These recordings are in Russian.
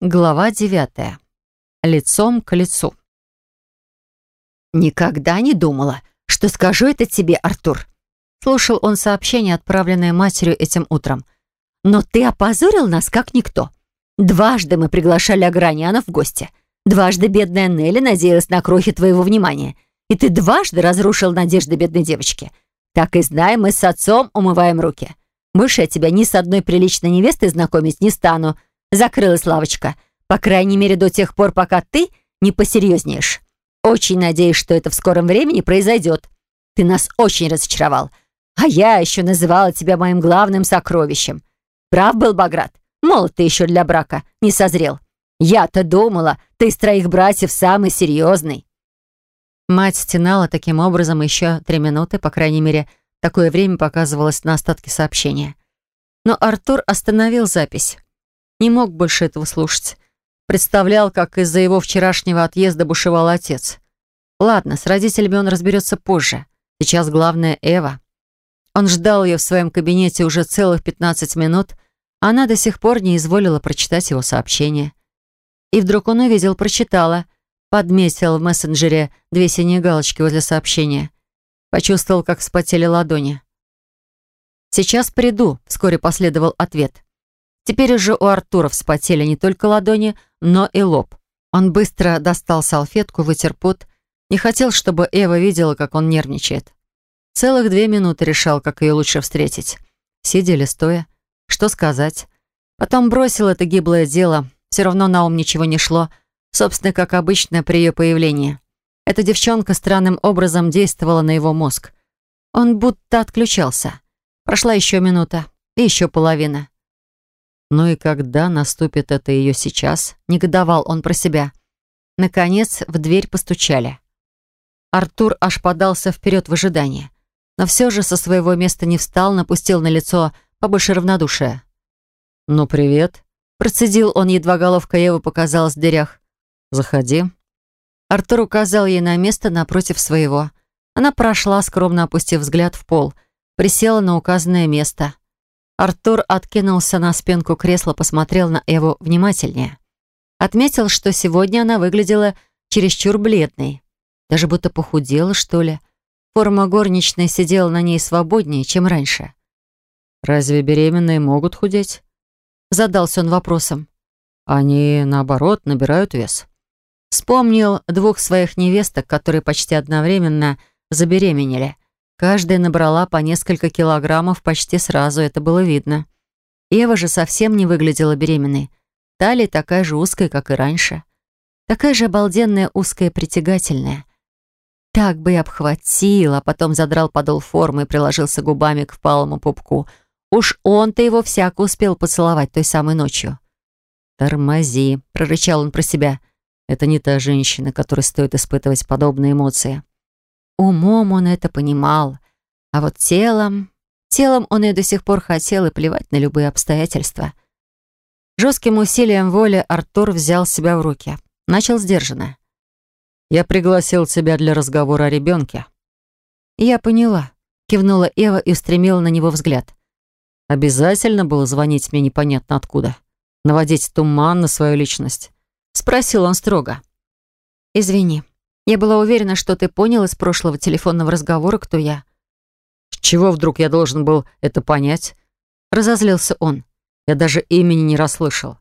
Глава девятая. Лицом к лицу. «Никогда не думала, что скажу это тебе, Артур», слушал он сообщение, отправленное матерью этим утром. «Но ты опозорил нас, как никто. Дважды мы приглашали Агранянов в гости. Дважды бедная Нелли надеялась на крохи твоего внимания. И ты дважды разрушил надежды бедной девочки. Так и знай, мы с отцом умываем руки. Больше я тебя ни с одной приличной невестой знакомить не стану. Закрылась лавочка. По крайней мере, до тех пор, пока ты не посерьезнеешь. Очень надеюсь, что это в скором времени произойдет. Ты нас очень разочаровал. А я еще называла тебя моим главным сокровищем. Прав был Баграт. Молод ты еще для брака, не созрел. Я-то думала, ты из троих братьев самый серьезный. Мать стенала таким образом еще три минуты, по крайней мере, такое время показывалось на остатке сообщения. Но Артур остановил запись. Не мог больше этого слушать. Представлял, как из-за его вчерашнего отъезда бушевал отец. Ладно, с родителями он разберется позже. Сейчас главное Эва. Он ждал ее в своем кабинете уже целых 15 минут, а она до сих пор не изволила прочитать его сообщение. И вдруг он увидел, прочитала, подметил в мессенджере две синие галочки возле сообщения. Почувствовал, как вспотели ладони. «Сейчас приду», — вскоре последовал ответ. Теперь уже у Артура вспотели не только ладони, но и лоб. Он быстро достал салфетку, вытер пот. Не хотел, чтобы Эва видела, как он нервничает. Целых две минуты решал, как ее лучше встретить. Сидя или стоя. Что сказать? Потом бросил это гиблое дело. Все равно на ум ничего не шло. Собственно, как обычно при ее появлении. Эта девчонка странным образом действовала на его мозг. Он будто отключался. Прошла еще минута. И еще половина. Ну и когда наступит это ее сейчас, негодовал он про себя. Наконец в дверь постучали. Артур аж подался вперед в ожидании. Но все же со своего места не встал, напустил на лицо побольше равнодушия. «Ну, привет», — процедил он, едва головка Евы показалась в дверях. «Заходи». Артур указал ей на место напротив своего. Она прошла, скромно опустив взгляд в пол, присела на указанное место. Артур откинулся на спинку кресла, посмотрел на Эву внимательнее. Отметил, что сегодня она выглядела чересчур бледной. Даже будто похудела, что ли. Форма горничной сидела на ней свободнее, чем раньше. «Разве беременные могут худеть?» Задался он вопросом. «Они, наоборот, набирают вес». Вспомнил двух своих невесток, которые почти одновременно забеременели. Каждая набрала по несколько килограммов почти сразу, это было видно. Ева же совсем не выглядела беременной. Талия такая же узкая, как и раньше. Такая же обалденная, узкая, притягательная. Так бы и обхватил, а потом задрал подол формы и приложился губами к впалому пупку. Уж он-то его всяко успел поцеловать той самой ночью. «Тормози», — прорычал он про себя. «Это не та женщина, которой стоит испытывать подобные эмоции». Умом он это понимал, а вот телом... Телом он и до сих пор хотел и плевать на любые обстоятельства. Жестким усилием воли Артур взял себя в руки. Начал сдержанно. «Я пригласил тебя для разговора о ребенке». «Я поняла», — кивнула Эва и устремила на него взгляд. «Обязательно было звонить мне непонятно откуда? Наводить туман на свою личность?» — спросил он строго. «Извини», я была уверена, что ты понял из прошлого телефонного разговора, кто я. С чего вдруг я должен был это понять? Разозлился он. Я даже имени не расслышал.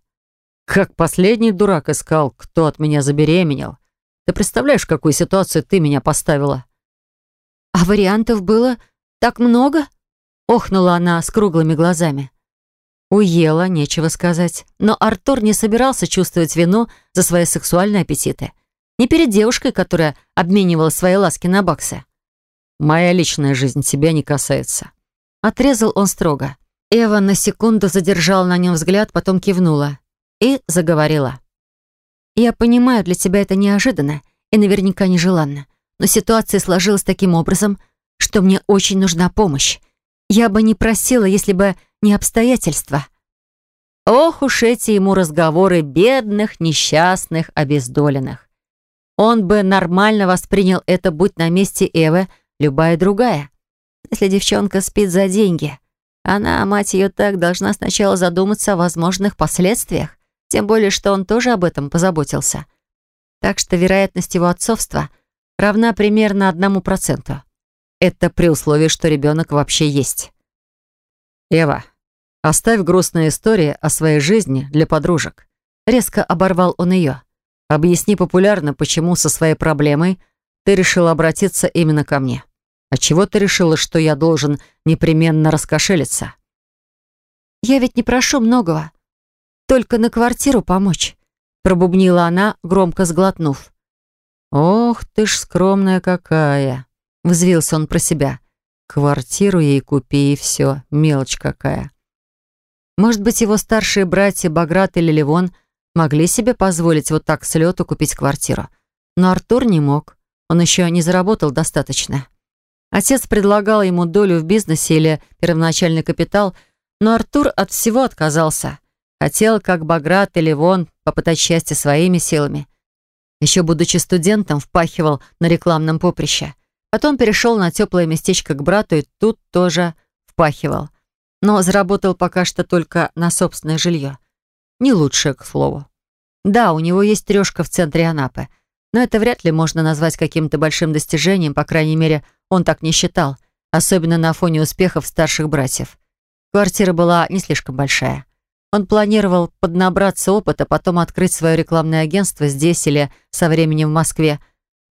Как последний дурак искал, кто от меня забеременел. Ты представляешь, в какую ситуацию ты меня поставила? А вариантов было так много? Охнула она с круглыми глазами. Уела, нечего сказать. Но Артур не собирался чувствовать вину за свои сексуальные аппетиты. Не перед девушкой, которая обменивала свои ласки на баксы. «Моя личная жизнь тебя не касается». Отрезал он строго. Эва на секунду задержала на нем взгляд, потом кивнула и заговорила. «Я понимаю, для тебя это неожиданно и наверняка нежеланно, но ситуация сложилась таким образом, что мне очень нужна помощь. Я бы не просила, если бы не обстоятельства». Ох уж эти ему разговоры бедных, несчастных, обездоленных. Он бы нормально воспринял это, будь на месте Эвы любая другая. Если девчонка спит за деньги, она, мать ее так, должна сначала задуматься о возможных последствиях. Тем более, что он тоже об этом позаботился. Так что вероятность его отцовства равна примерно одному проценту. Это при условии, что ребенок вообще есть. «Эва, оставь грустные истории о своей жизни для подружек». Резко оборвал он ее. «Объясни популярно, почему со своей проблемой ты решила обратиться именно ко мне. Отчего ты решила, что я должен непременно раскошелиться?» «Я ведь не прошу многого. Только на квартиру помочь», пробубнила она, громко сглотнув. «Ох ты ж скромная какая!» взвился он про себя. «Квартиру ей купи и все, мелочь какая». Может быть, его старшие братья Баграт или Ливон могли себе позволить вот так с лету купить квартиру. Но Артур не мог. Он еще не заработал достаточно. Отец предлагал ему долю в бизнесе или первоначальный капитал, но Артур от всего отказался. Хотел, как Баграт или Вон, попытать счастье своими силами. Еще будучи студентом, впахивал на рекламном поприще. Потом перешел на теплое местечко к брату и тут тоже впахивал. Но заработал пока что только на собственное жилье. Не лучшее, к слову. Да, у него есть трешка в центре Анапы, но это вряд ли можно назвать каким-то большим достижением, по крайней мере, он так не считал, особенно на фоне успехов старших братьев. Квартира была не слишком большая. Он планировал поднабраться опыта, потом открыть свое рекламное агентство здесь или со временем в Москве.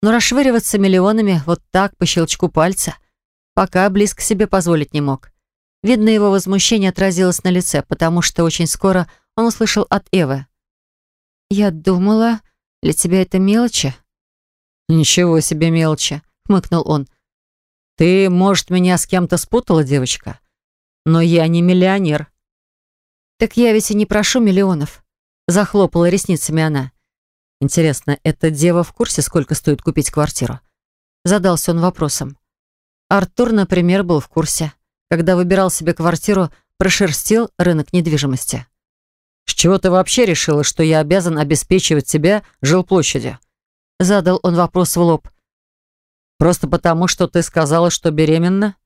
Но расшвыриваться миллионами вот так, по щелчку пальца, пока близко себе позволить не мог. Видно, его возмущение отразилось на лице, потому что очень скоро он услышал от Эвы. «Я думала, для тебя это мелочи?» «Ничего себе мелочи», — хмыкнул он. «Ты, может, меня с кем-то спутала, девочка? Но я не миллионер». «Так я ведь и не прошу миллионов», — захлопала ресницами она. «Интересно, эта дева в курсе, сколько стоит купить квартиру?» Задался он вопросом. Артур, например, был в курсе. Когда выбирал себе квартиру, прошерстил рынок недвижимости. «С чего ты вообще решила, что я обязан обеспечивать тебя жилплощадью?» Задал он вопрос в лоб. Просто потому, что ты сказала, что беременна?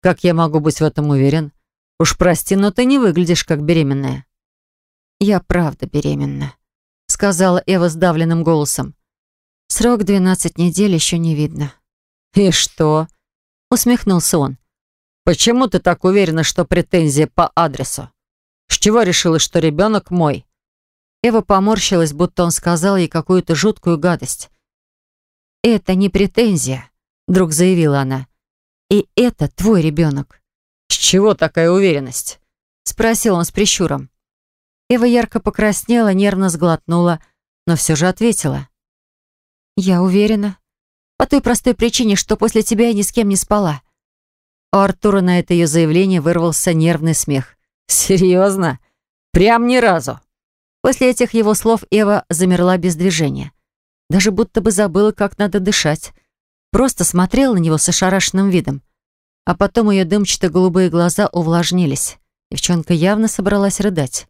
Как я могу быть в этом уверен? Уж прости, но ты не выглядишь как беременная. Я правда беременна, сказала Эва сдавленным голосом. Срок двенадцать недель еще не видно. И что? Усмехнулся он. Почему ты так уверена, что претензия по адресу? С чего решила, что ребенок мой? Эва поморщилась, будто он сказал ей какую-то жуткую гадость. «Это не претензия», — вдруг заявила она. «И это твой ребенок». «С чего такая уверенность?» — спросил он с прищуром. Эва ярко покраснела, нервно сглотнула, но все же ответила. «Я уверена. По той простой причине, что после тебя я ни с кем не спала». У Артура на это ее заявление вырвался нервный смех. «Серьезно? Прям ни разу?» После этих его слов Эва замерла без движения. Даже будто бы забыла, как надо дышать. Просто смотрела на него с ошарашенным видом. А потом ее дымчато-голубые глаза увлажнились. Девчонка явно собралась рыдать.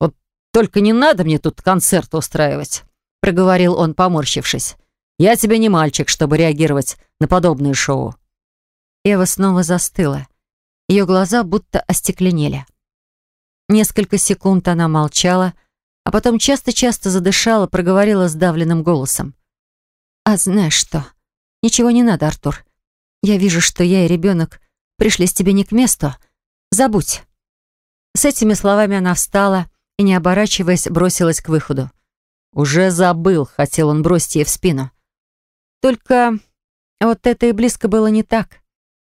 «Вот только не надо мне тут концерт устраивать», — проговорил он, поморщившись. «Я тебе не мальчик, чтобы реагировать на подобные шоу». Эва снова застыла. Ее глаза будто остекленели. Несколько секунд она молчала, а потом часто-часто задышала, проговорила сдавленным голосом. «А знаешь что? Ничего не надо, Артур. Я вижу, что я и ребенок пришли с тебе не к месту. Забудь». С этими словами она встала и, не оборачиваясь, бросилась к выходу. «Уже забыл», — хотел он бросить ей в спину. Только вот это и близко было не так.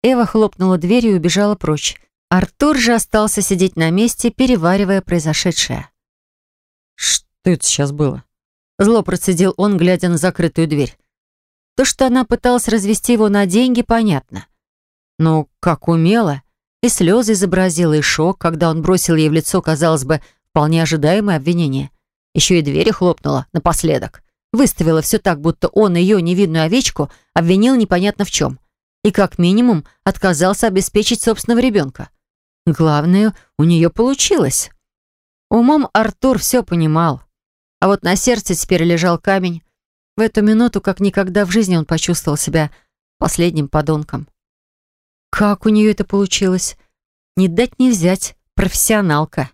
Эва хлопнула дверью и убежала прочь. Артур же остался сидеть на месте, переваривая произошедшее. «Что это сейчас было?» Зло процедил он, глядя на закрытую дверь. То, что она пыталась развести его на деньги, понятно. Но как умело. И слезы изобразила, и шок, когда он бросил ей в лицо, казалось бы, вполне ожидаемое обвинение. Еще и двери хлопнула напоследок. Выставила все так, будто он ее, невидную овечку, обвинил непонятно в чем. И как минимум отказался обеспечить собственного ребенка. Главное, у нее получилось. Умом Артур все понимал. А вот на сердце теперь лежал камень. В эту минуту, как никогда в жизни, он почувствовал себя последним подонком. Как у нее это получилось? Не дать не взять, профессионалка.